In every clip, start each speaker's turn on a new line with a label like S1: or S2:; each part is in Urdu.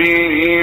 S1: بھی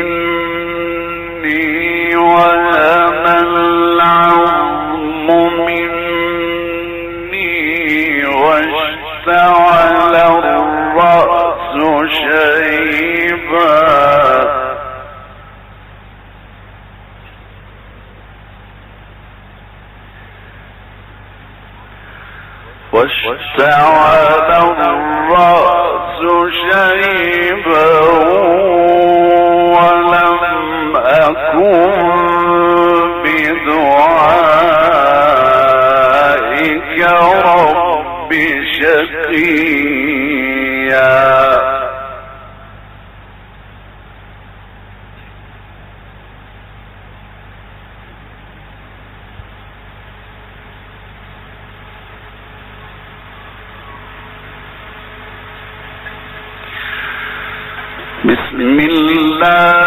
S1: بسم الله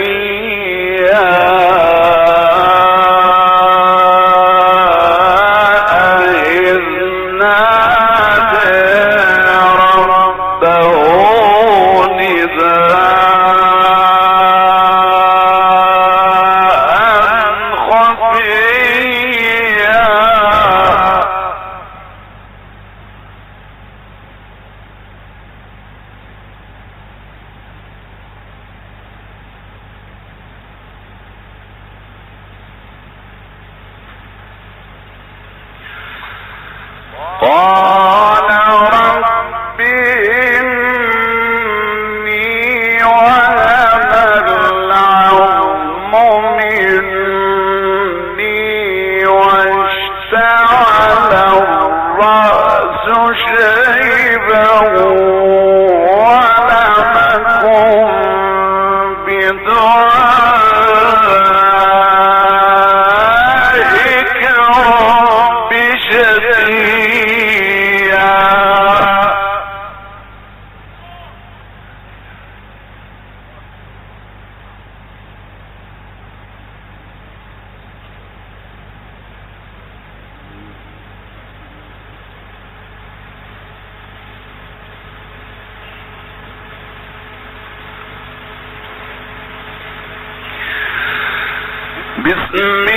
S1: بسم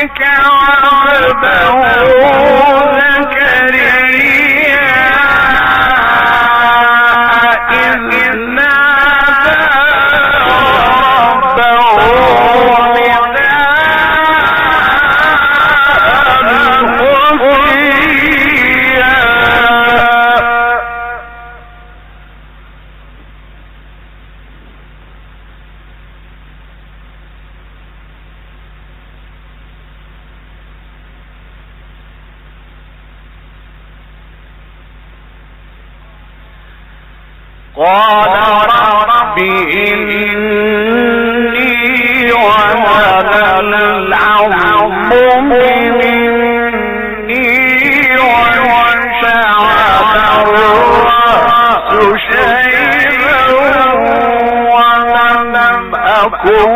S1: بك وعبده قال رب إني العظم مني الرأس شيئا ولم أكن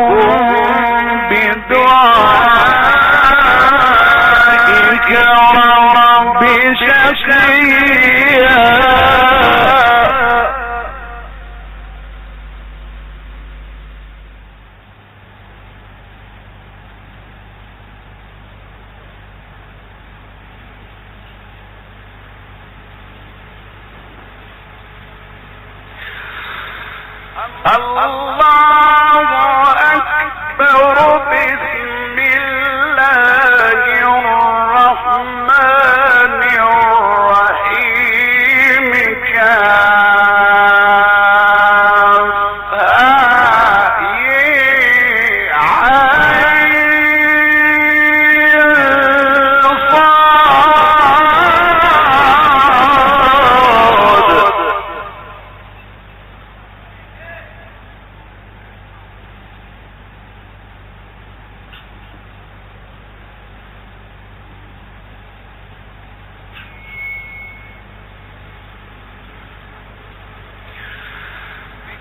S1: بدعائك رب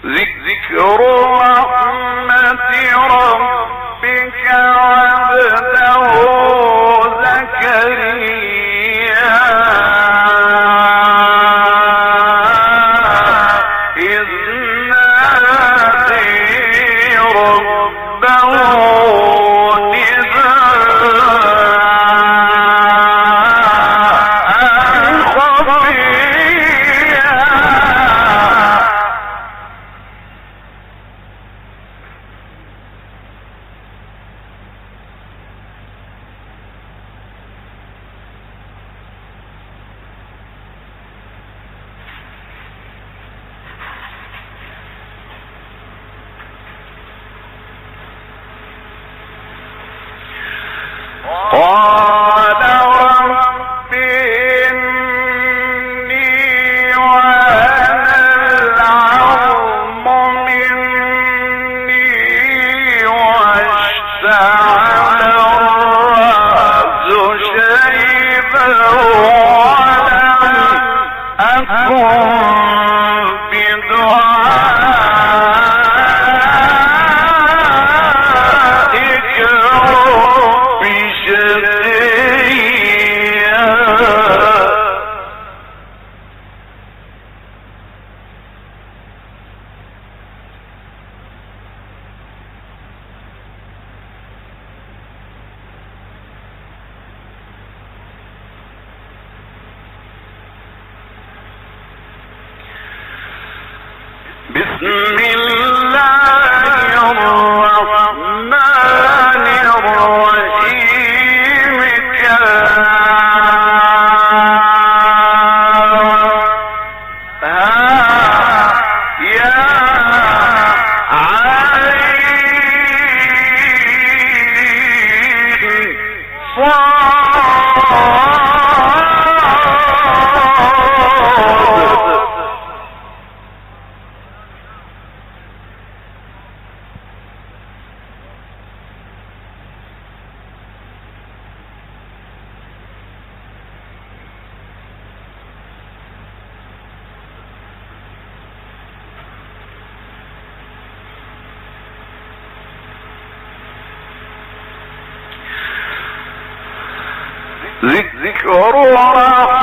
S1: ذكر رحمة ربك ذكرها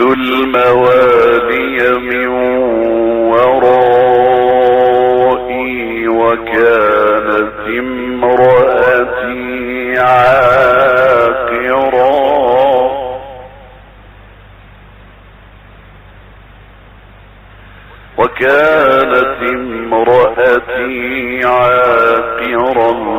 S1: الموادي من ورائي وكانت امرأتي عاقرا. وكانت امرأتي عاقرا.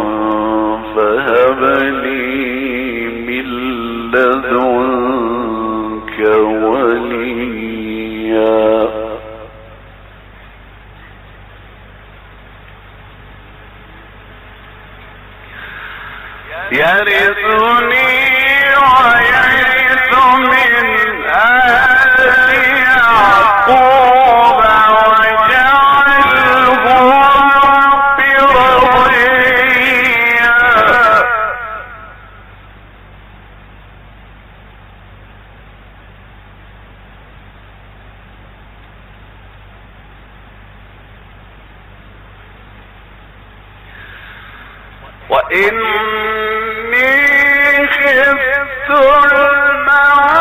S1: تُعْمَعَ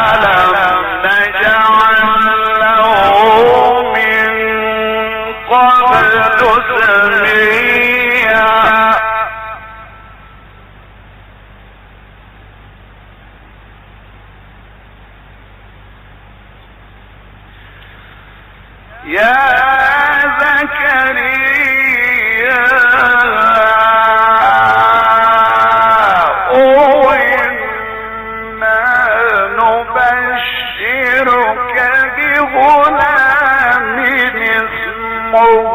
S1: Oh